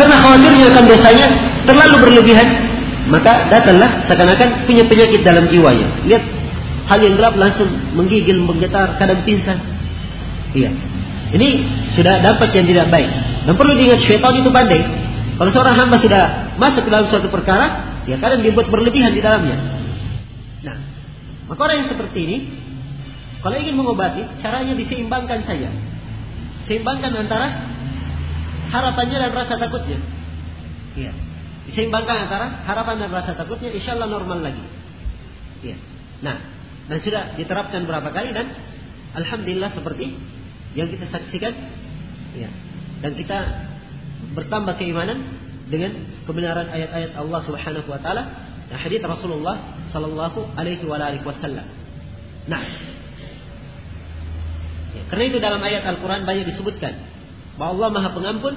Karena khawatirnya akan dosanya terlalu berlebihan, maka datanglah seakan-akan punya penyakit dalam jiwanya. Lihat hal yang gelap langsung menggigil, menggetar, kadang pingsan. Iya. Ini sudah dapat yang tidak baik. Dan perlu diingat syaitan itu pandai. Kalau seorang hamba sudah masuk ke dalam suatu perkara, ya kadang dibuat berlebihan di dalamnya. Nah, maka orang yang seperti ini, kalau ingin mengobati, caranya diseimbangkan saja. Seimbangkan antara harapannya dan rasa takutnya. Iya. Diseimbangkan antara harapan dan rasa takutnya, insya Allah normal lagi. Iya. Nah, dan sudah diterapkan berapa kali dan alhamdulillah seperti yang kita saksikan. Ya. Dan kita bertambah keimanan dengan kebenaran ayat-ayat Allah Subhanahu wa taala dan hadis Rasulullah sallallahu alaihi wasallam. Nah, ya, karena itu dalam ayat Al-Quran banyak disebutkan bahwa Allah Maha Pengampun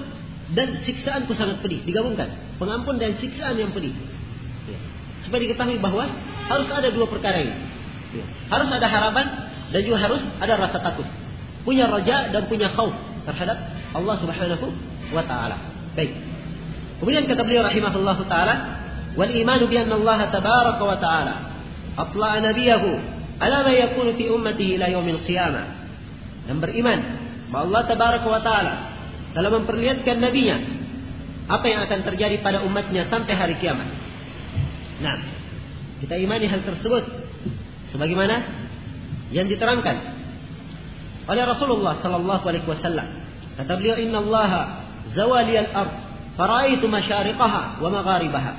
dan siksaanku sangat pedih digabungkan pengampun dan siksaan yang pedih. Ya. Supaya diketahui bahwa harus ada dua perkara ini. Ya. Harus ada harapan dan juga harus ada rasa takut. Punya raja dan punya khauf terhadap Allah Subhanahu wa taala. Baik. Kemudian kata beliau rahimahullah taala, "Wal imanu bi anna Allah tabaraka wa taala atla'a nabiyahu ala ma yakunu fi ummatihi ila yaumil qiyamah." Dan beriman bahwa Allah tabaraka wa taala telah memperlihatkan nabinya apa yang akan terjadi pada umatnya sampai hari kiamat. Nah, kita imani hal tersebut sebagaimana yang diterangkan oleh Rasulullah sallallahu alaihi wasallam. Kata beliau, "Inna Allah zawali al-ard, faraitu masyariqaha wa magharibaha."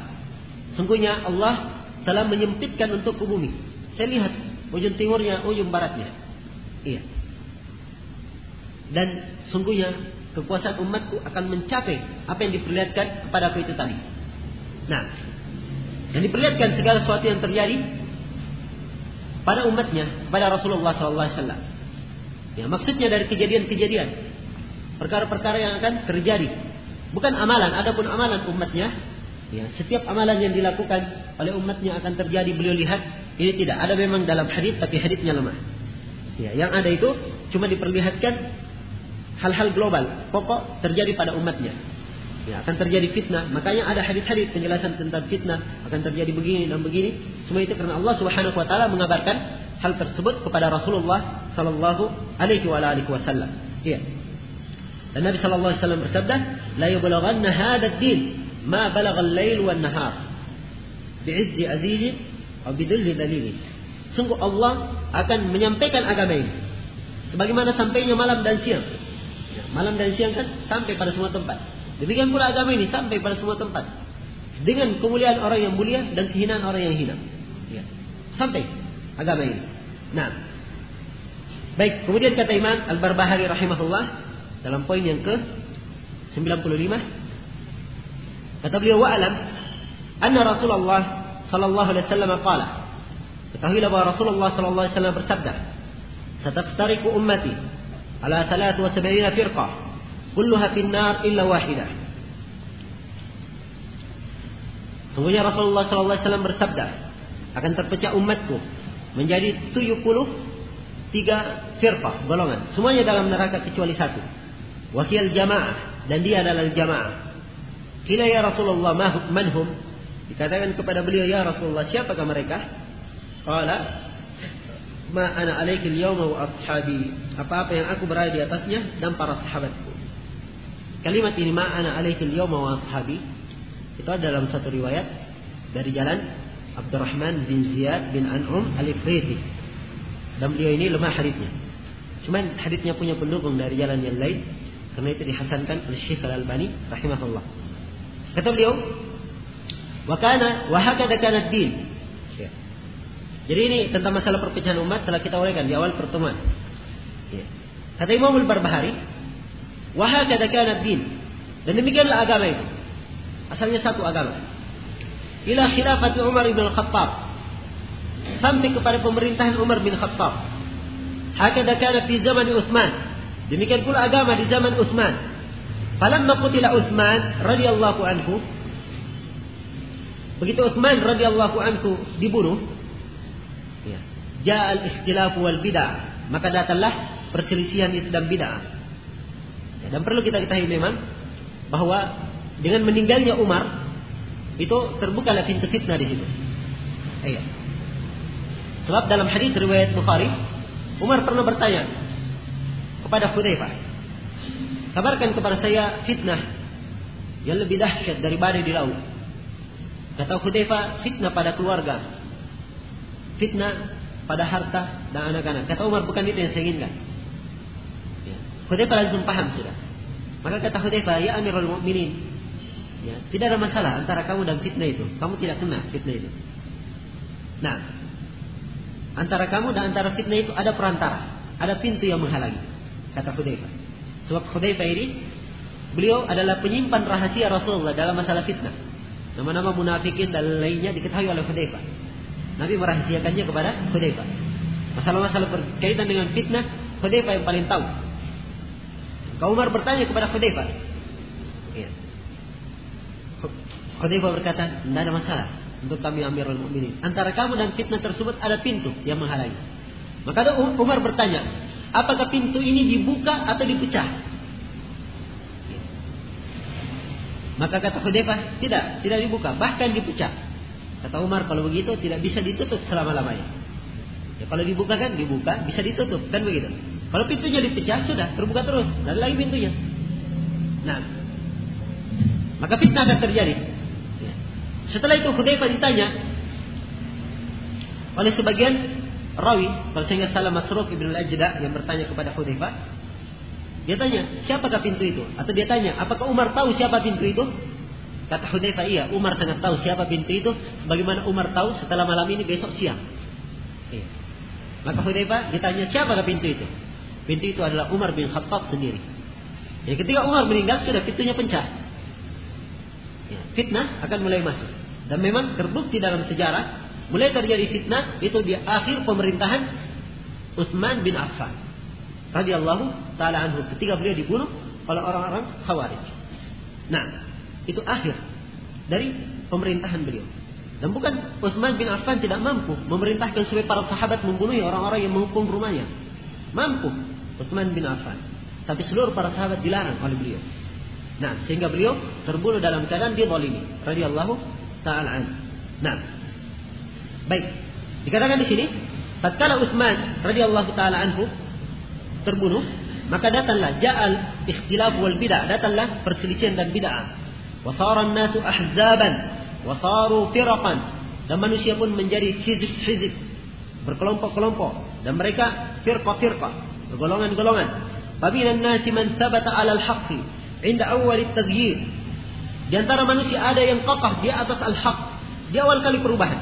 Sungguhnya Allah telah menyempitkan untuk bumi. Saya lihat ujung timurnya, ujung baratnya. Iya. Dan sungguhnya kekuasaan umatku akan mencapai apa yang diperlihatkan kepada aku itu tadi. Nah, yang diperlihatkan segala sesuatu yang terjadi pada umatnya, pada Rasulullah SAW. Ya, maksudnya dari kejadian-kejadian, perkara-perkara yang akan terjadi. Bukan amalan, adapun amalan umatnya, ya, setiap amalan yang dilakukan oleh umatnya akan terjadi. Beliau lihat ini tidak ada memang dalam hadis, tapi hadisnya lemah. Ya, yang ada itu cuma diperlihatkan hal-hal global, pokok terjadi pada umatnya ya, akan terjadi fitnah. Makanya ada hadis-hadis penjelasan tentang fitnah akan terjadi begini dan begini. Semua itu karena Allah Subhanahu wa taala mengabarkan hal tersebut kepada Rasulullah sallallahu alaihi wa alihi wasallam. Iya. Dan Nabi sallallahu alaihi wasallam bersabda, "La yublaghanna hadha ad-din ma balagha al-lail wan nahar." Bi'izzi azizi atau bidulli dalili. Sungguh Allah akan menyampaikan agama ini sebagaimana sampainya malam dan siang. Malam dan siang kan sampai pada semua tempat. Demikian pula agama ini sampai pada semua tempat. Dengan kemuliaan orang yang mulia dan kehinaan orang yang hina. Ya. Sampai agama ini. Nah. Baik, kemudian kata Imam Al-Barbahari rahimahullah dalam poin yang ke 95 kata beliau wa'alam anna Rasulullah sallallahu alaihi wasallam qala Ketahuilah bahwa Rasulullah sallallahu alaihi wasallam bersabda Sataftariku ummati ala 73 firqah kulluha finnar illa wahidah. Sungguhnya Rasulullah SAW bersabda, akan terpecah umatku menjadi 73 firqah, golongan. Semuanya dalam neraka kecuali satu. Wakil jamaah dan dia adalah jamaah. Kila ya Rasulullah manhum? Dikatakan kepada beliau ya Rasulullah siapakah mereka? Qala ma ana alaikil yawma wa ashabi. Apa-apa yang aku berada di atasnya dan para sahabatku. Kalimat ini ma'ana alaikil yawma wa ashabi itu ada dalam satu riwayat dari jalan Abdurrahman bin Ziyad bin An'um al-Ifriti. Dan beliau ini lemah haditnya. Cuman haditnya punya pendukung dari jalan yang lain karena itu dihasankan oleh Syekh Al-Albani rahimahullah. Kata beliau, "Wa kana wa hakada kana din." Jadi ini tentang masalah perpecahan umat telah kita uraikan di awal pertemuan. Ya. Kata Imam Al-Barbahari, din. Dan demikianlah agama itu. Asalnya satu agama. Ila khilafati Umar bin Khattab. Sampai kepada pemerintahan Umar bin Khattab. Hakada kana fi zaman Utsman. Demikian pula agama di zaman Utsman. Falamma qutila Utsman radhiyallahu anhu Begitu Utsman radhiyallahu anhu dibunuh, ja'al ikhtilaf wal bid'ah, maka datanglah perselisihan itu dan bid'ah. Ya, dan perlu kita ketahui memang bahwa dengan meninggalnya Umar itu terbuka pintu fitnah di situ. Iya. Sebab dalam hadis riwayat Bukhari, Umar pernah bertanya kepada Hudzaifah, "Kabarkan kepada saya fitnah yang lebih dahsyat dari badai di laut." Kata Hudzaifah, "Fitnah pada keluarga. Fitnah pada harta dan anak-anak." Kata Umar, "Bukan itu yang saya inginkan." Ya. Langsung paham sudah. Maka kata Hudzaifah, "Ya Amirul Mukminin, Ya, tidak ada masalah antara kamu dan fitnah itu. Kamu tidak kena fitnah itu. Nah, antara kamu dan antara fitnah itu ada perantara, ada pintu yang menghalangi. Kata Hudzaifah. Sebab Hudzaifah ini beliau adalah penyimpan rahasia Rasulullah dalam masalah fitnah. Nama-nama munafikin dan lainnya diketahui oleh Hudzaifah. Nabi merahasiakannya kepada Hudzaifah. Masalah-masalah berkaitan dengan fitnah, Hudzaifah yang paling tahu. Kau Umar bertanya kepada Hudzaifah, ya, Khalifah berkata, tidak ada masalah untuk kami Amirul Mukminin. Antara kamu dan fitnah tersebut ada pintu yang menghalangi. Maka Umar bertanya, apakah pintu ini dibuka atau dipecah? Maka kata Khalifah, tidak, tidak dibuka, bahkan dipecah. Kata Umar, kalau begitu tidak bisa ditutup selama-lamanya. Ya, kalau dibuka kan dibuka, bisa ditutup, kan begitu. Kalau pintunya dipecah sudah terbuka terus, dan lagi pintunya. Nah, maka fitnah akan terjadi. Setelah itu Hudzaifah ditanya oleh sebagian rawi, kalau saya ingat salah Masruq Ibn al-Ajda yang bertanya kepada Hudzaifah, dia tanya, siapakah pintu itu? Atau dia tanya, apakah Umar tahu siapa pintu itu? Kata Hudzaifah, iya, Umar sangat tahu siapa pintu itu, sebagaimana Umar tahu setelah malam ini besok siang. Iya. Maka Hudzaifah ditanya, siapakah pintu itu? Pintu itu adalah Umar bin Khattab sendiri. Ketika Umar meninggal sudah pintunya pencah ya, fitnah akan mulai masuk. Dan memang terbukti dalam sejarah mulai terjadi fitnah itu di akhir pemerintahan Utsman bin Affan radhiyallahu taala anhu ketika beliau dibunuh oleh orang-orang Khawarij. Nah, itu akhir dari pemerintahan beliau. Dan bukan Utsman bin Affan tidak mampu memerintahkan supaya para sahabat membunuh orang-orang yang menghukum rumahnya. Mampu Utsman bin Affan. Tapi seluruh para sahabat dilarang oleh beliau. Nah, sehingga beliau terbunuh dalam keadaan dia zalimi radhiyallahu taala an. Nah. Baik. Dikatakan di sini, tatkala Utsman radhiyallahu taala anhu terbunuh, maka datanglah ja'al ikhtilaf wal bid'ah, datanglah perselisihan dan bid'ah. Wasara nasu ahzaban, wasaru firaqan. Dan manusia pun menjadi hizib-hizib, berkelompok-kelompok dan mereka firqa-firqa, golongan-golongan. Fabinan nasi man thabata 'ala al-haqqi inda awal taghyir. Di antara manusia ada yang kokoh di atas al-haq di awal kali perubahan.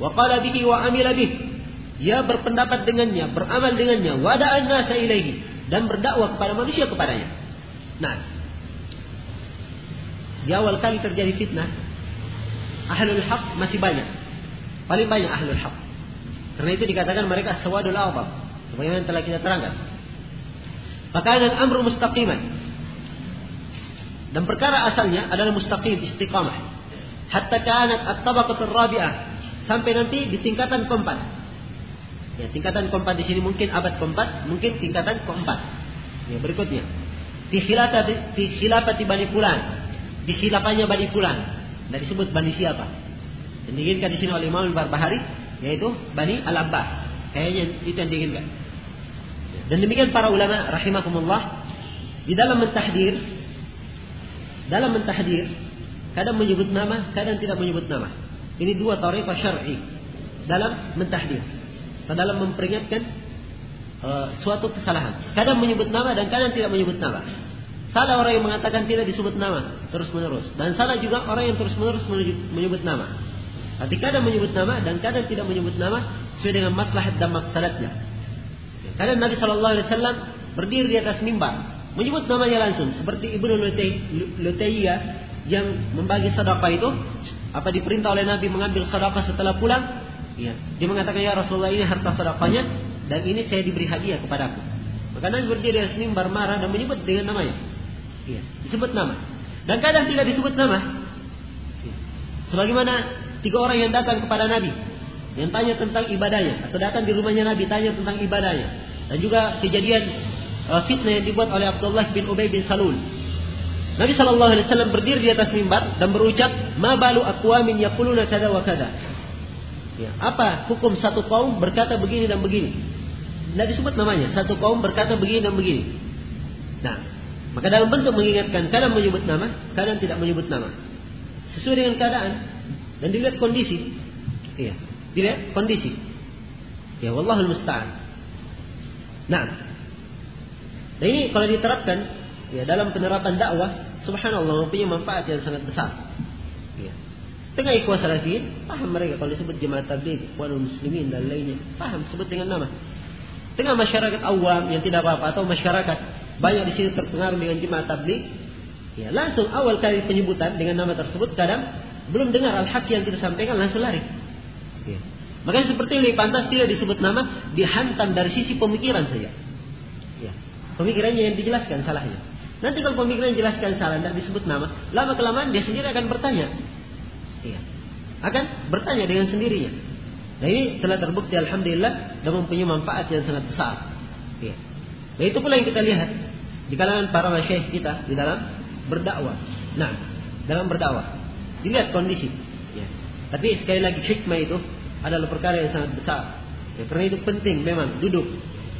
Wa qala bihi wa amila bihi. Dia berpendapat dengannya, beramal dengannya, wada'an nasa ilaihi dan berdakwah kepada manusia kepadanya. Nah, di awal kali terjadi fitnah, ahlul haq masih banyak. Paling banyak ahlul haq. Karena itu dikatakan mereka sawadul awam. Sebagaimana telah kita terangkan. Maka al-amru mustaqiman. Dan perkara asalnya adalah mustaqim istiqamah. Hatta kanat at-tabaqatur rabi'ah sampai nanti di tingkatan keempat. Ya, tingkatan keempat di sini mungkin abad keempat, mungkin tingkatan keempat. Ya, berikutnya. Di khilafati Bani Fulan. Di Bani Fulan. Tidak disebut Bani siapa. Dan diinginkan di sini oleh Imam Barbahari yaitu Bani Al-Abbas. Kayaknya itu yang diinginkan. Dan demikian para ulama rahimakumullah di dalam mentahdir dalam mentahdir kadang menyebut nama, kadang tidak menyebut nama. Ini dua tariqah syar'i dalam mentahdir. Dalam memperingatkan uh, suatu kesalahan. Kadang menyebut nama dan kadang tidak menyebut nama. Salah orang yang mengatakan tidak disebut nama terus menerus dan salah juga orang yang terus menerus menyebut nama. Tapi kadang menyebut nama dan kadang tidak menyebut nama sesuai dengan maslahat dan maksadatnya. Kadang Nabi Shallallahu Alaihi Wasallam berdiri di atas mimbar menyebut namanya langsung seperti Ibnu Lutayya yang membagi sedekah itu apa diperintah oleh Nabi mengambil sedekah setelah pulang? Ya dia mengatakan ya Rasulullah ini harta sedekahnya dan ini saya diberi hadiah kepadaku maka Nabi berdiri di mimbar marah dan menyebut dengan namanya ya disebut nama dan kadang tidak disebut nama ya. sebagaimana tiga orang yang datang kepada Nabi yang tanya tentang ibadahnya atau datang di rumahnya Nabi tanya tentang ibadahnya dan juga kejadian uh, fitnah yang dibuat oleh Abdullah bin Ubay bin Salul. Nabi Shallallahu Alaihi Wasallam berdiri di atas mimbar dan berucap, "Ma balu aqwamin yaquluna kada wa kada." Ya, apa hukum satu kaum berkata begini dan begini? Tidak disebut namanya. Satu kaum berkata begini dan begini. Nah, maka dalam bentuk mengingatkan, kadang menyebut nama, kadang tidak menyebut nama. Sesuai dengan keadaan dan dilihat kondisi. Iya, dilihat kondisi. Ya, wallahul musta'an. Nah, nah ini kalau diterapkan ya dalam penerapan dakwah, subhanallah mempunyai manfaat yang sangat besar. Ya. Tengah ikhwah salafin, paham mereka kalau disebut jemaat tabligh, ikhwanul muslimin dan lainnya, paham sebut dengan nama. Tengah masyarakat awam yang tidak apa-apa atau masyarakat banyak di sini terpengaruh dengan jemaat tabligh, ya langsung awal kali penyebutan dengan nama tersebut kadang belum dengar al-haq yang kita sampaikan langsung lari. Ya. Makanya seperti ini pantas tidak disebut nama dihantam dari sisi pemikiran saja. Ya. Pemikirannya yang dijelaskan salahnya. Nanti kalau pemikiran jelaskan salah tidak disebut nama, lama kelamaan dia sendiri akan bertanya. Iya. Akan bertanya dengan sendirinya. Nah ini telah terbukti Alhamdulillah dan mempunyai manfaat yang sangat besar. Iya. Nah itu pula yang kita lihat di kalangan para masyayikh kita di dalam berdakwah. Nah, dalam berdakwah. Dilihat kondisi. Ya. Tapi sekali lagi hikmah itu adalah perkara yang sangat besar. Ya, karena itu penting memang duduk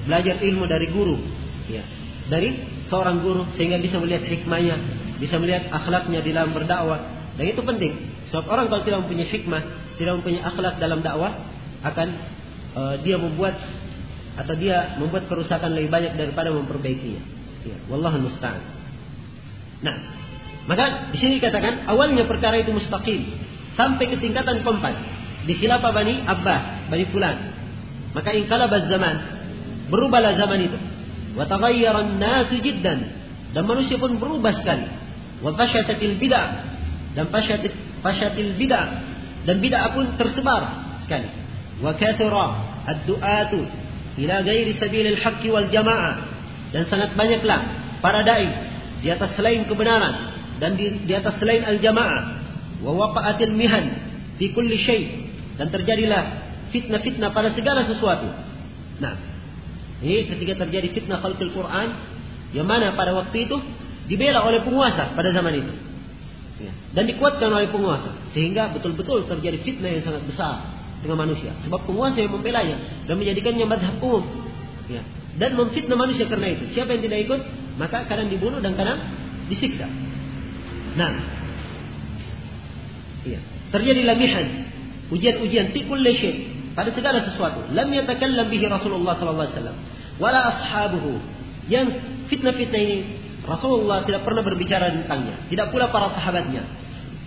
belajar ilmu dari guru. Ya. Dari seorang guru sehingga bisa melihat hikmahnya, bisa melihat akhlaknya di dalam berdakwah. Dan itu penting. Sebab orang kalau tidak mempunyai hikmah, tidak mempunyai akhlak dalam dakwah, akan uh, dia membuat atau dia membuat kerusakan lebih banyak daripada memperbaikinya. Ya, wallahu musta'an. Nah, maka di sini dikatakan awalnya perkara itu mustaqim sampai ke tingkatan keempat di khilafah Bani Abbas, Bani Fulan. Maka inqalaba zaman, berubahlah zaman itu. Wa taghayyara an-nasu jiddan dan manusia pun berubah sekali. Wa fashatil bid'ah dan fashatil fashatil bid'ah dan bid'ah pun tersebar sekali. Wa kathura ad-du'atu ila ghairi sabilil haqqi wal jamaah dan sangat banyaklah para dai di atas selain kebenaran dan di, di atas selain al-jamaah wa waqa'atil mihan fi kulli syai dan terjadilah fitnah-fitnah pada segala sesuatu. Nah, ini ketika terjadi fitnah khalqul Quran yang mana pada waktu itu dibela oleh penguasa pada zaman itu. Ya. Dan dikuatkan oleh penguasa sehingga betul-betul terjadi fitnah yang sangat besar dengan manusia sebab penguasa yang membelanya dan menjadikannya madhab umum ya. Dan memfitnah manusia karena itu. Siapa yang tidak ikut maka kadang dibunuh dan kadang disiksa. Nah. Ya. terjadi lamihan ujian-ujian tikul kulli pada segala sesuatu. Lam yatakallam bihi Rasulullah sallallahu alaihi wasallam. Wala ashabuhu. Yang fitnah-fitnah ini Rasulullah tidak pernah berbicara tentangnya. Tidak pula para sahabatnya.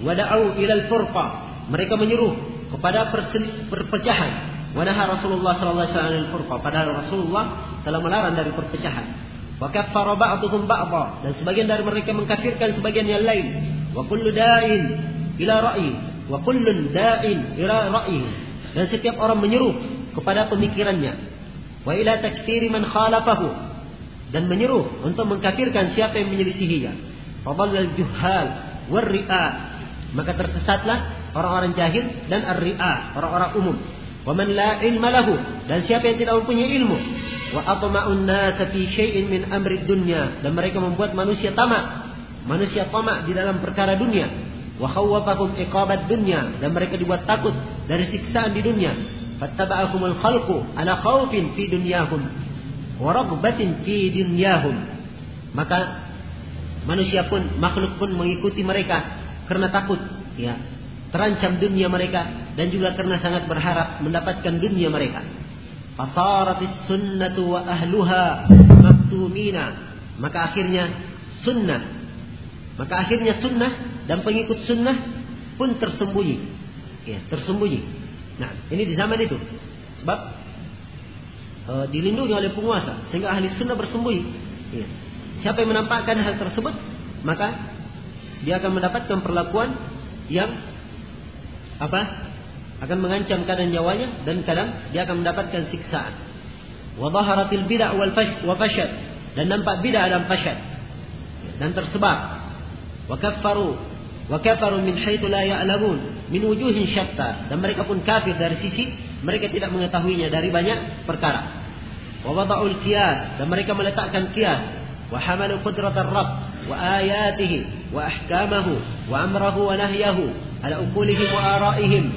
Wada'u ilal furqa. Mereka menyuruh kepada perpecahan wanaha Rasulullah sallallahu alaihi wasallam furqa padahal Rasulullah telah melarang dari perpecahan. Wa kaffara ba'dhum ba'dha dan sebagian dari mereka mengkafirkan sebagian yang lain. Wa kullu da'in ila ra'yi wa kullun da'in ila ra'yi dan setiap orang menyeru kepada pemikirannya. Wa ila takfiri man khalafahu dan menyeru untuk mengkafirkan siapa yang menyelisihinya. Fadallal juhal warri'a maka tersesatlah orang-orang jahil dan ar-ri'a orang-orang umum wa man la ilma lahu dan siapa yang tidak mempunyai ilmu? wa atma'un nas fi syai'in min amri dunya dan mereka membuat manusia tamak. Manusia tamak di dalam perkara dunia. wa khawwafakum iqabat dunya dan mereka dibuat takut dari siksaan di dunia. fattaba'akumul khalqu ala khawfin fi dunyahum wa ragbatin fi dunyahum maka manusia pun makhluk pun mengikuti mereka karena takut. Ya terancam dunia mereka dan juga karena sangat berharap mendapatkan dunia mereka fasaratis sunnatu wa ahluha maktumina maka akhirnya sunnah maka akhirnya sunnah dan pengikut sunnah pun tersembunyi ya tersembunyi Nah, ini di zaman itu. Sebab e, dilindungi oleh penguasa sehingga ahli sunnah bersembunyi. Ya. Siapa yang menampakkan hal tersebut, maka dia akan mendapatkan perlakuan yang apa? akan mengancam kadang nyawanya dan kadang dia akan mendapatkan siksaan. Wa dhaharatil bid'ah wal wa fashad dan nampak bid'ah dan fashad dan tersebar. Wa kaffaru wa kafaru min haitsu la ya'lamun min wujuhin syatta dan mereka pun kafir dari sisi mereka tidak mengetahuinya dari banyak perkara wa wada'ul qiyas dan mereka meletakkan qiyas wa hamalu qudrat rabb وآياته وأحكامه وأمره ونهيه على أقولهم وآرائهم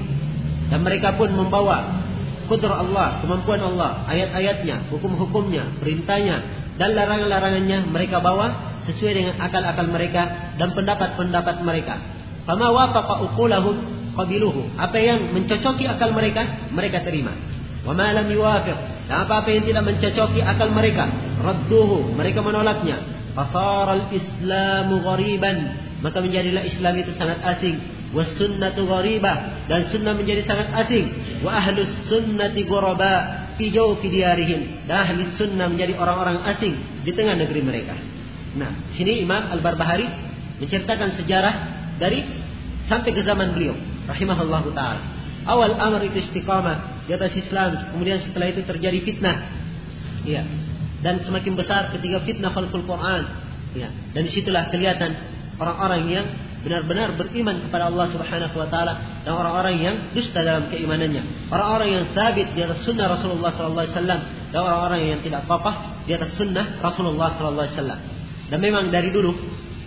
dan mereka pun membawa kudrat Allah, kemampuan Allah, ayat-ayatnya, hukum-hukumnya, perintahnya, dan larangan-larangannya mereka bawa sesuai dengan akal-akal mereka dan pendapat-pendapat mereka. Fama wafaqa uqulahum qabiluhu. Apa yang mencocoki akal mereka, mereka terima. Wa ma lam yuwafiq. Dan apa-apa yang tidak mencocoki akal mereka, radduhu, mereka menolaknya. Fasara al-islamu ghariban. Maka menjadilah Islam itu sangat asing wasunnatu gharibah dan sunnah menjadi sangat asing. Wa ahlus sunnati ghuraba fi jawfi diyarihim. Dan ahli sunnah menjadi orang-orang asing di tengah negeri mereka. Nah sini Imam Al-Barbahari menceritakan sejarah dari sampai ke zaman beliau rahimahullah taala. Awal amr itu istiqamah di atas Islam kemudian setelah itu terjadi fitnah. Ya dan semakin besar ketika fitnah khalqul Quran. Ya dan di situlah kelihatan orang-orang yang benar-benar beriman kepada Allah Subhanahu wa taala dan orang-orang yang dusta dalam keimanannya. Orang-orang yang sabit di atas sunnah Rasulullah sallallahu alaihi wasallam dan orang-orang yang tidak kokoh di atas sunnah Rasulullah sallallahu alaihi wasallam. Dan memang dari dulu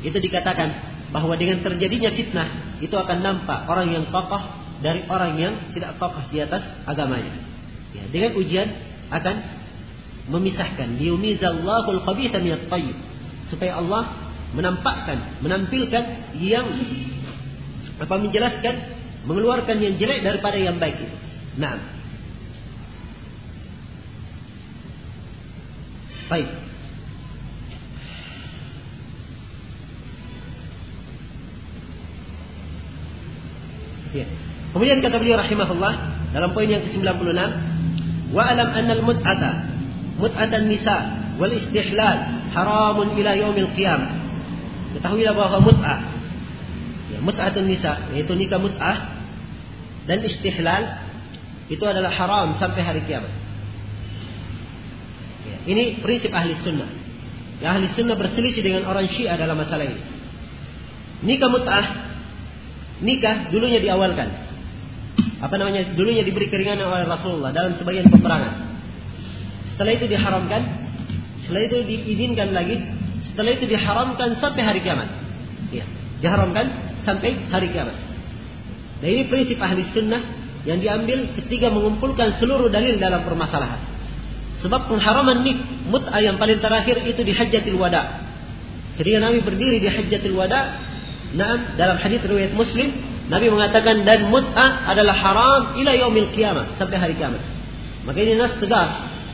itu dikatakan bahwa dengan terjadinya fitnah itu akan nampak orang yang kokoh dari orang yang tidak kokoh di atas agamanya. Ya, dengan ujian akan memisahkan liyumizallahu al-khabitha minat tayyib supaya Allah menampakkan, menampilkan yang apa menjelaskan, mengeluarkan yang jelek daripada yang baik itu. Nah, baik. Ya. Kemudian kata beliau rahimahullah dalam poin yang ke-96, wa alam anna al-mut'ata mut'atan nisa wal istihlal haramun ila yaumil qiyamah Ketahuilah bahwa mut'ah ya, mut'atun nisa yaitu nikah mut'ah dan istihlal itu adalah haram sampai hari kiamat. Ya, ini prinsip ahli sunnah. Ya, ahli sunnah berselisih dengan orang syiah dalam masalah ini. Nikah mut'ah, nikah dulunya diawalkan. Apa namanya? Dulunya diberi keringanan oleh Rasulullah dalam sebagian peperangan. Setelah itu diharamkan, setelah itu diizinkan lagi setelah itu diharamkan sampai hari kiamat. Ya, diharamkan sampai hari kiamat. Nah ini prinsip ahli sunnah yang diambil ketika mengumpulkan seluruh dalil dalam permasalahan. Sebab pengharaman nik mut'ah yang paling terakhir itu di hajjatil wada. Ketika Nabi berdiri di hajjatil wada, nah, dalam hadis riwayat Muslim, Nabi mengatakan dan mut'ah adalah haram ila yaumil kiamat sampai hari kiamat. Maka ini nas tegas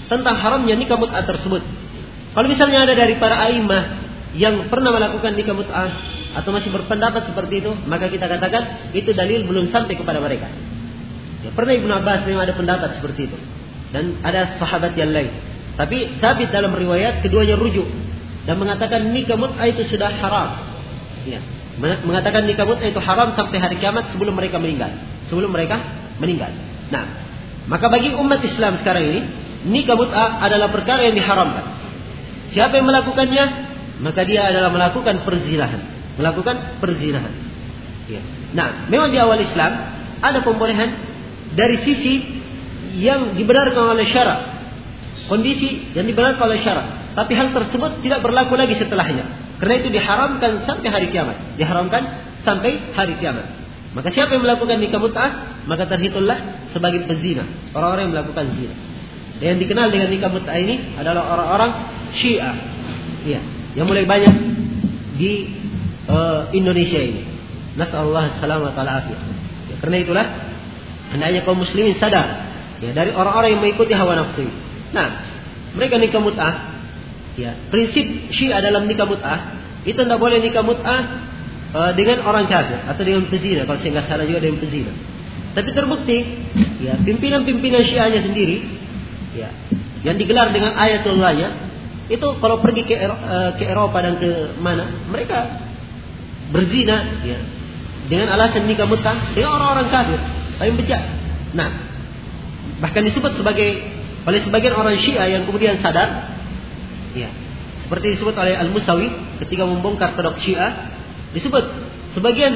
tentang haramnya nikah mut'ah tersebut. Kalau misalnya ada dari para aimah yang pernah melakukan nikah mut'ah atau masih berpendapat seperti itu, maka kita katakan itu dalil belum sampai kepada mereka. Ya, pernah Ibnu Abbas memang ada pendapat seperti itu. Dan ada sahabat yang lain. Tapi sabit dalam riwayat keduanya rujuk dan mengatakan nikah mut'ah itu sudah haram. Ya. Mengatakan nikah mut'ah itu haram sampai hari kiamat sebelum mereka meninggal. Sebelum mereka meninggal. Nah, maka bagi umat Islam sekarang ini, nikah mut'ah adalah perkara yang diharamkan. Siapa yang melakukannya, maka dia adalah melakukan perzinahan, melakukan perzinahan. Ya. Nah, memang di awal Islam ada pembolehan dari sisi yang dibenarkan oleh syarak, kondisi yang dibenarkan oleh syarak. Tapi hal tersebut tidak berlaku lagi setelahnya. Karena itu diharamkan sampai hari kiamat. Diharamkan sampai hari kiamat. Maka siapa yang melakukan nikah mut'ah, maka terhitunglah sebagai pezina. Orang-orang yang melakukan zina. Yang dikenal dengan nikah mut'ah ini adalah orang-orang Syiah. Ya, yang mulai banyak di uh, Indonesia ini. Nasallahu selamat wa Ya, karena itulah hendaknya kaum muslimin sadar ya dari orang-orang yang mengikuti hawa nafsu. Nah, mereka nikah mut'ah ya, prinsip Syiah dalam nikah mut'ah itu tidak boleh nikah mut'ah uh, dengan orang kafir atau dengan pezina kalau saya nggak salah juga dengan pezina. Tapi terbukti ya pimpinan-pimpinan Syiahnya sendiri ya yang digelar dengan ayatullahnya itu kalau pergi ke, eh, ke Eropa dan ke mana, mereka berzina ya, dengan alasan nikah mutah dengan orang-orang kafir, paling bejat. Nah, bahkan disebut sebagai oleh sebagian orang Syiah yang kemudian sadar, ya, seperti disebut oleh Al Musawi ketika membongkar pedok Syiah, disebut sebagian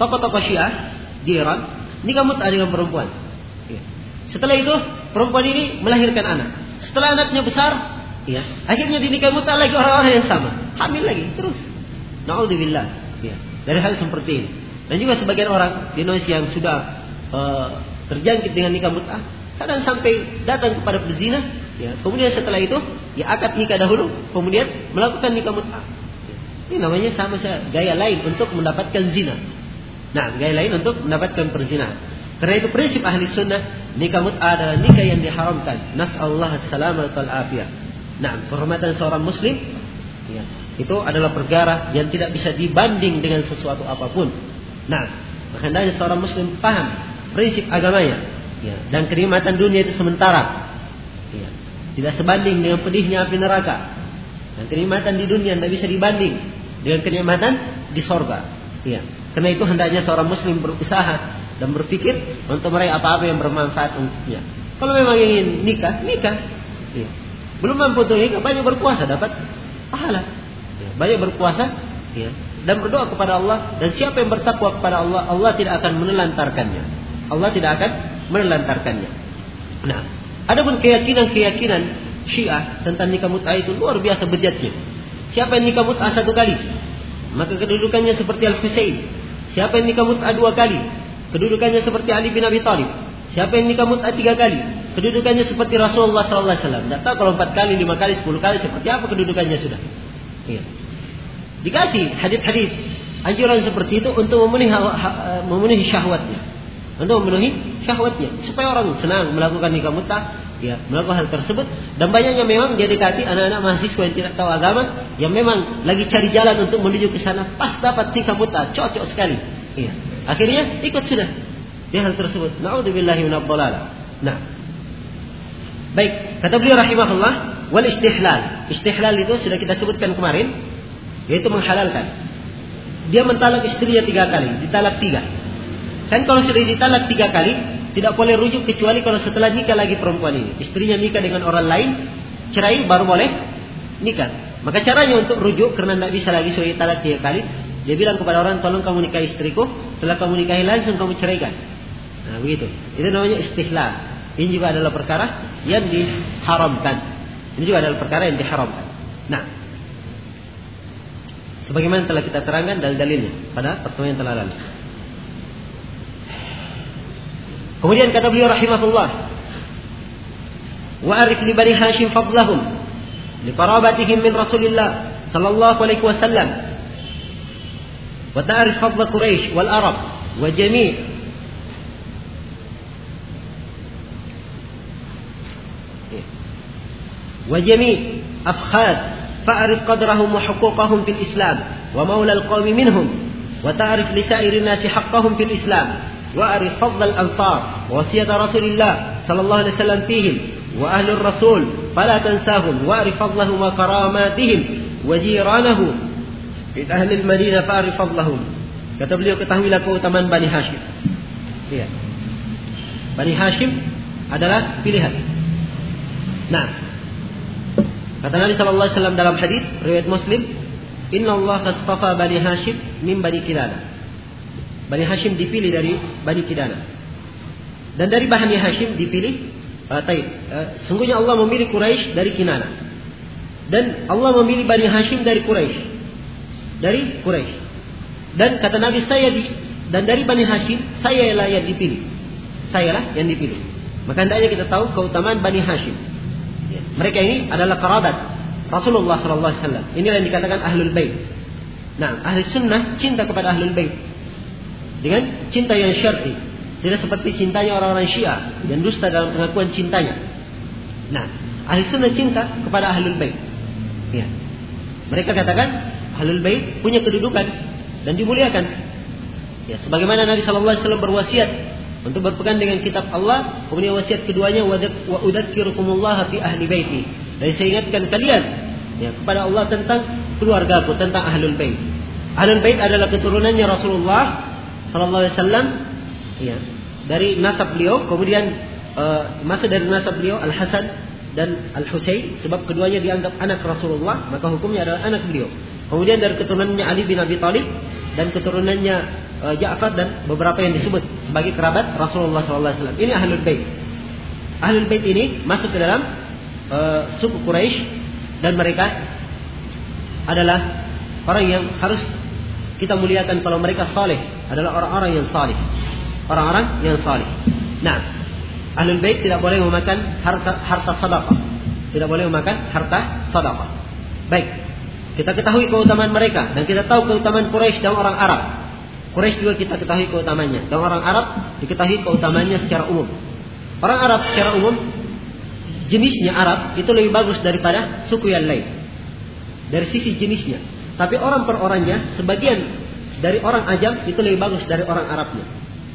tokoh-tokoh Syiah di Iran nikah mutah dengan perempuan. Ya. Setelah itu perempuan ini melahirkan anak. Setelah anaknya besar, Ya. Akhirnya dinikah muta lagi orang-orang yang sama. Hamil lagi terus. Naudzubillah. Ya. Dari hal seperti ini. Dan juga sebagian orang di Indonesia yang sudah uh, terjangkit dengan nikah mut'ah, kadang sampai datang kepada pezina, ya. Kemudian setelah itu, ya akad nikah dahulu, kemudian melakukan nikah mut'ah. Ya. Ini namanya sama saja gaya lain untuk mendapatkan zina. Nah, gaya lain untuk mendapatkan perzinahan. Karena itu prinsip ahli sunnah nikah mut'ah adalah nikah yang diharamkan. Nas'allahu salamat wal afiyah. Nah, kehormatan seorang muslim ya, itu adalah perkara yang tidak bisa dibanding dengan sesuatu apa pun. Nah, hendaknya seorang muslim paham prinsip agamanya ya, dan kenikmatan dunia itu sementara. Ya, tidak sebanding dengan pedihnya api neraka. Dan kenikmatan di dunia tidak bisa dibanding dengan kenikmatan di sorga. Ya. Karena itu hendaknya seorang muslim berusaha dan berpikir untuk meraih apa-apa yang bermanfaat untuknya. Kalau memang ingin nikah, nikah. Ya. Belum mampu untuk nikah, banyak berpuasa dapat pahala. Ya. Banyak berpuasa, ya. dan berdoa kepada Allah. Dan siapa yang bertakwa kepada Allah, Allah tidak akan menelantarkannya. Allah tidak akan menelantarkannya. Nah, adapun keyakinan-keyakinan Syiah tentang nikah mut'ah itu luar biasa bejatnya. Siapa yang nikah mut'ah satu kali, maka kedudukannya seperti Al-Husain Siapa yang nikah mut'ah dua kali? Kedudukannya seperti Ali bin Abi Thalib. Siapa yang nikah mut'ah tiga kali? Kedudukannya seperti Rasulullah Wasallam. Tidak tahu kalau empat kali, lima kali, sepuluh kali seperti apa kedudukannya sudah. Iya. Dikasih hadis-hadis anjuran seperti itu untuk memenuhi, memenuhi syahwatnya, untuk memenuhi syahwatnya. Supaya orang senang melakukan nikah mut'ah ya melakukan hal tersebut. Dan banyaknya memang dia dekati anak-anak mahasiswa yang tidak tahu agama yang memang lagi cari jalan untuk menuju ke sana pas dapat nikah muta cocok sekali. Iya. Akhirnya ikut sudah di hal tersebut. Naudzubillahi min nah baik kata beliau rahimahullah wal istihlal istihlal itu sudah kita sebutkan kemarin yaitu menghalalkan dia mentalak istrinya tiga kali ditalak tiga kan kalau sudah ditalak tiga kali tidak boleh rujuk kecuali kalau setelah nikah lagi perempuan ini. Istrinya nikah dengan orang lain, cerai baru boleh nikah. Maka caranya untuk rujuk karena tidak bisa lagi sudah talak tiga kali, dia bilang kepada orang, tolong kamu nikahi istriku, setelah kamu nikahi langsung kamu ceraikan. Nah begitu. Itu namanya istihlal. Ini juga adalah perkara yang diharamkan. Ini juga adalah perkara yang diharamkan. Nah, sebagaimana telah kita terangkan dalil-dalilnya pada pertemuan yang telah lalu. Kemudian kata beliau rahimahullah, wa arif li bani Hashim fadlahum li qarabatihim min Rasulillah sallallahu alaihi wasallam wa ta'rif fadl Quraisy wal Arab wa jami' وجميع أفخاذ فأعرف قدرهم وحقوقهم في الإسلام ومولى القوم منهم وتعرف لسائر الناس حقهم في الإسلام وأعرف فضل الأنصار ووصية رسول الله صلى الله عليه وسلم فيهم وأهل الرسول فلا تنساهم وأعرف فضلهم وكراماتهم وجيرانه. من أهل المدينة فأعرف فضلهم. kata beliau ketahuilah Bani Hashim iya. Bani Hashim adalah pilihan. Nah kata Nabi SAW dalam hadis riwayat Muslim Inna Allah astafa Bani Hashim min Bani Kilana Bani Hashim dipilih dari Bani Kidana. Dan dari Bani Hashim dipilih uh. Uh, sungguhnya Allah memilih Quraisy dari Kinana. Dan Allah memilih Bani Hashim dari Quraisy. Dari Quraisy. Dan kata Nabi saya di dan dari Bani Hashim saya lah yang dipilih. Saya lah yang dipilih. Maka hendaknya kita tahu keutamaan Bani Hashim. Mereka ini adalah kerabat Rasulullah SAW. Inilah yang dikatakan ahlul bait. Nah, ahli sunnah cinta kepada ahlul bait dengan cinta yang syar'i. Tidak seperti cintanya orang-orang Syiah yang dusta dalam pengakuan cintanya. Nah, ahli sunnah cinta kepada ahlul bait. Ya. Mereka katakan ahlul bait punya kedudukan dan dimuliakan. Ya, sebagaimana Nabi Shallallahu Alaihi Wasallam berwasiat untuk berpegang dengan kitab Allah, kemudian wasiat keduanya wa udzakirukumullah fi ahli baiti. Dan saya ingatkan kalian ya, kepada Allah tentang keluargaku, tentang ahlul bait. Ahlul bait adalah keturunannya Rasulullah Sallallahu Alaihi Wasallam ya dari nasab beliau kemudian uh, masuk dari nasab beliau Al Hasan dan Al Husain sebab keduanya dianggap anak Rasulullah maka hukumnya adalah anak beliau kemudian dari keturunannya Ali bin Abi Thalib dan keturunannya uh, Ja'far dan beberapa yang disebut sebagai kerabat Rasulullah Wasallam ini ahlul bait ahlul bait ini masuk ke dalam uh, suku Quraisy dan mereka adalah orang yang harus kita muliakan kalau mereka saleh adalah orang-orang yang saleh. Orang-orang yang saleh. Nah, Ahlul Bait tidak boleh memakan harta harta sedekah. Tidak boleh memakan harta sedekah. Baik. Kita ketahui keutamaan mereka dan kita tahu keutamaan Quraisy dan orang Arab. Quraisy juga kita ketahui keutamanya dan orang Arab diketahui keutamaannya secara umum. Orang Arab secara umum jenisnya Arab itu lebih bagus daripada suku yang lain. Dari sisi jenisnya. Tapi orang per orangnya, sebagian dari orang Ajam itu lebih bagus dari orang Arabnya.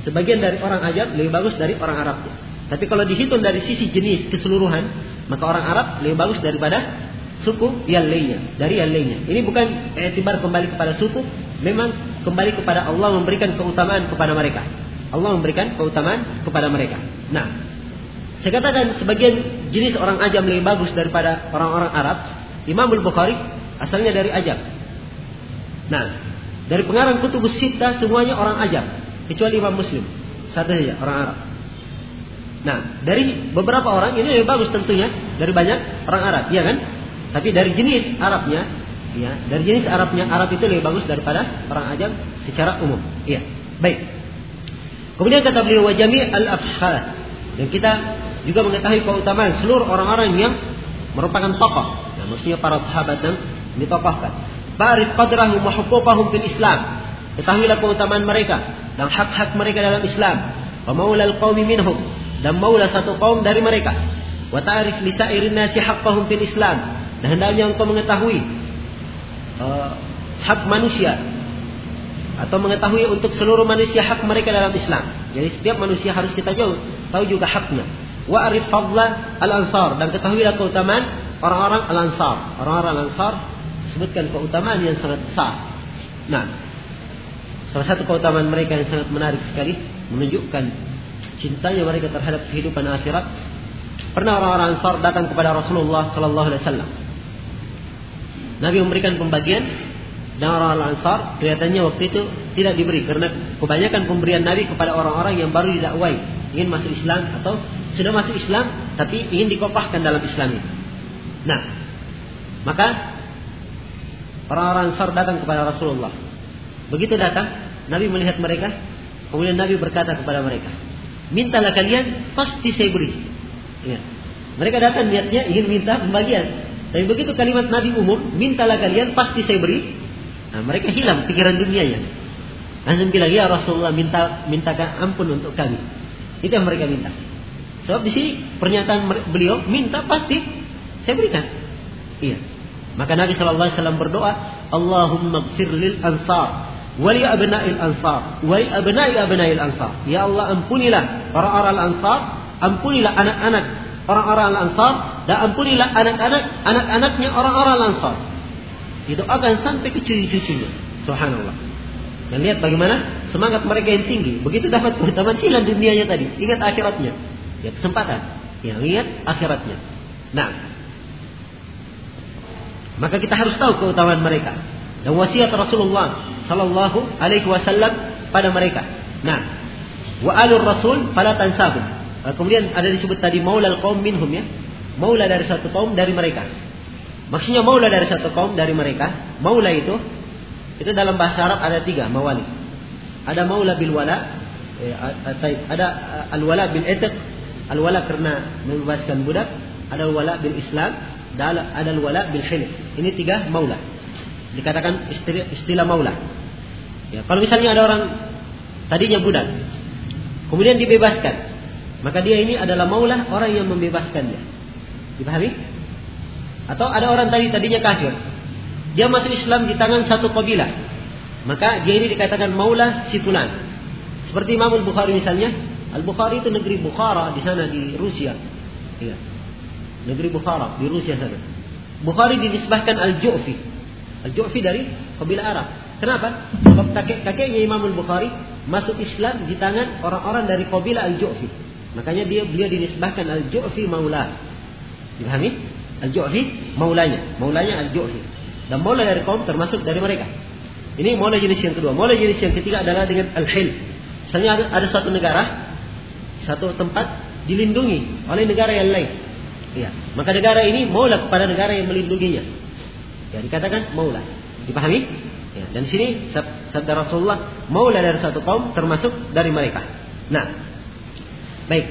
Sebagian dari orang Ajam lebih bagus dari orang Arabnya. Tapi kalau dihitung dari sisi jenis keseluruhan, maka orang Arab lebih bagus daripada suku yang lainnya, dari yang lainnya. Ini bukan etibar kembali kepada suku, memang kembali kepada Allah memberikan keutamaan kepada mereka. Allah memberikan keutamaan kepada mereka. Nah, saya katakan sebagian jenis orang ajam lebih bagus daripada orang-orang Arab. Imam Al-Bukhari asalnya dari ajam. Nah, dari pengarang kutubus sita semuanya orang ajam. Kecuali Imam Muslim. Satu saja orang Arab. Nah, dari beberapa orang ini lebih bagus tentunya dari banyak orang Arab, ya kan? Tapi dari jenis Arabnya, ya, dari jenis Arabnya Arab itu lebih bagus daripada orang ajam secara umum. Iya. Baik. Kemudian kata beliau wajami al-afhad. Dan kita juga mengetahui keutamaan seluruh orang-orang yang merupakan tokoh. Nah, maksudnya para sahabat yang ditokohkan. Ba'rif qadrahum wa huquqahum fil Islam. Ketahuilah keutamaan mereka dan hak-hak mereka dalam Islam. Wa maula al-qaumi minhum dan maula satu kaum dari mereka. Wa ta'rif li sa'irin nasi haqqahum fil Islam. Dan hendaknya engkau mengetahui uh, hak manusia atau mengetahui untuk seluruh manusia hak mereka dalam Islam. Jadi setiap manusia harus kita jauh tahu juga haknya wa arif fadla al-ansar dan ketahuilah keutamaan orang-orang al-ansar. Orang-orang al-ansar sebutkan keutamaan yang sangat besar. Nah, salah satu keutamaan mereka yang sangat menarik sekali menunjukkan cintanya mereka terhadap kehidupan akhirat. Pernah orang-orang Ansar datang kepada Rasulullah sallallahu alaihi wasallam. Nabi memberikan pembagian dan orang-orang Ansar kelihatannya waktu itu tidak diberi karena kebanyakan pemberian Nabi kepada orang-orang yang baru didakwai ingin masuk Islam atau sudah masuk Islam tapi ingin dikokohkan dalam Islam itu. Nah, maka orang-orang Ansar datang kepada Rasulullah. Begitu datang, Nabi melihat mereka, kemudian Nabi berkata kepada mereka, "Mintalah kalian, pasti saya beri." Ya. Mereka datang niatnya ingin minta pembagian. Tapi begitu kalimat Nabi umum, "Mintalah kalian, pasti saya beri." Nah, mereka hilang pikiran dunianya. Langsung bilang, "Ya Rasulullah, minta mintakan ampun untuk kami." Itu yang mereka minta. Sebab di sini pernyataan beliau minta pasti saya berikan. Iya. Maka Nabi Shallallahu Alaihi Wasallam berdoa, Allahumma gfir lil ansar, wali abna'il ansar, wali abna'i abna'il ansar. Ya Allah ampunilah orang-orang ansar, ampunilah anak-anak orang-orang ansar, dan ampunilah anak-anak anak-anaknya orang-orang ansar. Itu akan sampai ke cucu-cucunya. Subhanallah. Dan lihat bagaimana semangat mereka yang tinggi. Begitu dapat keutamaan hilang dunianya tadi. Ingat akhiratnya. Ya kesempatan. Yang lihat akhiratnya. Nah. Maka kita harus tahu keutamaan mereka. Dan wasiat Rasulullah Sallallahu Alaihi Wasallam pada mereka. Nah. Wa alur Rasul fala tansabun. Kemudian ada disebut tadi maulal kaum minhum ya. Maula dari satu kaum dari mereka. Maksudnya maula dari satu kaum dari mereka. Maula itu itu dalam bahasa Arab ada tiga mawali. Ada maula bil wala, eh, ada al wala bil etiq, Al-wala karena membebaskan budak, ada wala bil Islam, ada al-wala bil hilf. Ini tiga maula. Dikatakan istilah, istilah maula. Ya, kalau misalnya ada orang tadinya budak, kemudian dibebaskan, maka dia ini adalah maula orang yang membebaskannya. Dipahami? Atau ada orang tadi tadinya kafir, dia masuk Islam di tangan satu kabilah, maka dia ini dikatakan maula si fulan. Seperti Imam Bukhari misalnya, Al-Bukhari itu negeri Bukhara di sana di Rusia. Ya. Negeri Bukhara di Rusia sana. Bukhari dinisbahkan Al-Ju'fi. Al-Ju'fi dari kabilah Arab. Kenapa? Sebab kakek-kakeknya Imam Al-Bukhari masuk Islam di tangan orang-orang dari kabilah Al-Ju'fi. Makanya dia beliau dinisbahkan Al-Ju'fi maula. Dipahami? Al-Ju'fi maulanya. Maulanya Al-Ju'fi. Dan maula dari kaum termasuk dari mereka. Ini maula jenis yang kedua. Maula jenis yang ketiga adalah dengan Al-Hil. Misalnya ada, ada suatu negara satu tempat dilindungi oleh negara yang lain. Ya, maka negara ini maulah kepada negara yang melindunginya. Ya, dikatakan maulah. Dipahami? Ya, dan di sini sabda Rasulullah maulah dari satu kaum termasuk dari mereka. Nah, baik.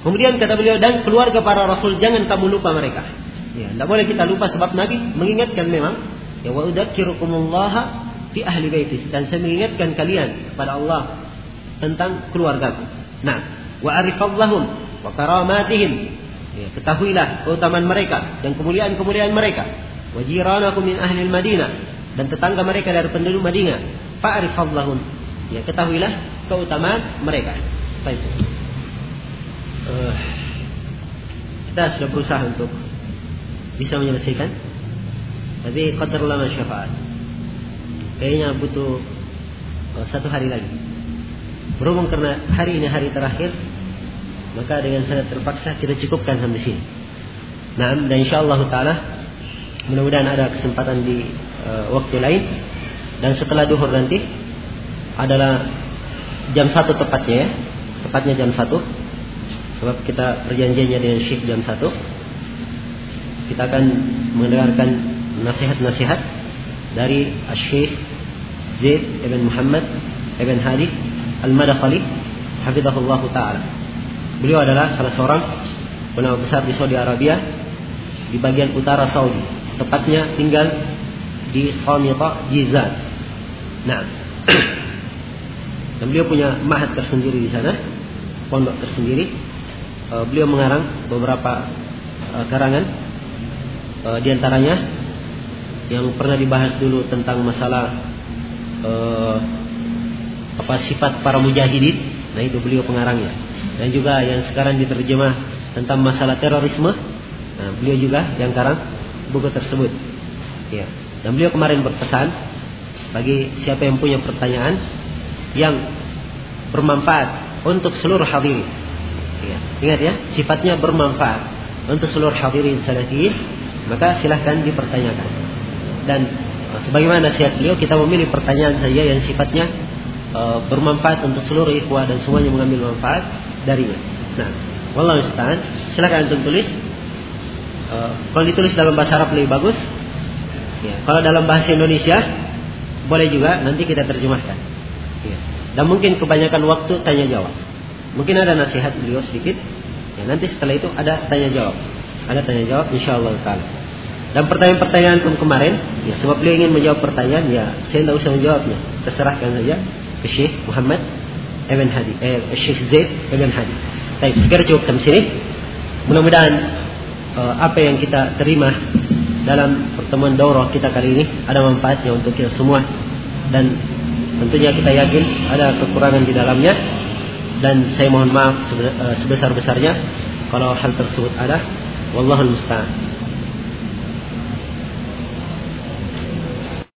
Kemudian kata beliau dan keluarga para rasul jangan kamu lupa mereka. Ya, tidak boleh kita lupa sebab Nabi mengingatkan memang ya wa udzakirukumullah fi ahli baiti dan saya mengingatkan kalian kepada Allah tentang keluargaku. Nah, wa arifallahum wa karamatihim Ya, ketahuilah keutamaan mereka dan kemuliaan-kemuliaan mereka. Wajiranakum min ahli Madinah dan tetangga mereka dari penduduk Madinah. Fa'rifallahum. Ya, ketahuilah keutamaan mereka. Baik. Uh, kita sudah berusaha untuk bisa menyelesaikan. Tapi qadar lama syafaat. Kayaknya butuh uh, satu hari lagi. Berhubung karena hari ini hari terakhir, maka dengan sangat terpaksa kita cukupkan sampai sini. Nah, dan insyaallah taala mudah-mudahan ada kesempatan di uh, waktu lain dan setelah duhur nanti adalah jam satu tepatnya ya, tepatnya jam satu sebab kita perjanjiannya dengan Syekh jam satu kita akan mendengarkan nasihat-nasihat dari Syekh Zaid ibn Muhammad ibn Hadi Al-Madakhali hafizahullah taala Beliau adalah salah seorang ulama besar di Saudi Arabia di bagian utara Saudi. Tepatnya tinggal di Samita Jizan. Nah, dan beliau punya mahat tersendiri di sana, pondok tersendiri. Uh, beliau mengarang beberapa uh, karangan, uh, di antaranya yang pernah dibahas dulu tentang masalah apa sifat para mujahidin. Nah itu beliau pengarangnya dan juga yang sekarang diterjemah tentang masalah terorisme. Nah, beliau juga yang karang buku tersebut. Ya. Dan beliau kemarin berpesan bagi siapa yang punya pertanyaan yang bermanfaat untuk seluruh hadirin. Ya. Ingat ya, sifatnya bermanfaat untuk seluruh hadirin salafiyin, maka silahkan dipertanyakan. Dan eh, sebagaimana nasihat beliau, kita memilih pertanyaan saja yang sifatnya uh, bermanfaat untuk seluruh ikhwah dan semuanya mengambil manfaat darinya. Nah, wallahu musta'an. Silakan antum tulis. Uh, kalau ditulis dalam bahasa Arab lebih bagus. Ya, kalau dalam bahasa Indonesia boleh juga nanti kita terjemahkan. Ya. Dan mungkin kebanyakan waktu tanya jawab. Mungkin ada nasihat beliau sedikit. Ya, nanti setelah itu ada tanya jawab. Ada tanya jawab insyaallah taala. Dan pertanyaan-pertanyaan kemarin, ya sebab beliau ingin menjawab pertanyaan, ya saya tidak usah menjawabnya. Terserahkan saja ke Syekh Muhammad Ibn Hadi, eh, Syekh Zaid Ibn Hadi. Baik, sekarang cukup sampai sini. Mudah-mudahan uh, apa yang kita terima dalam pertemuan daurah kita kali ini ada manfaatnya untuk kita semua dan tentunya kita yakin ada kekurangan di dalamnya dan saya mohon maaf eh, sebesar-besarnya kalau hal tersebut ada. Wallahul musta'an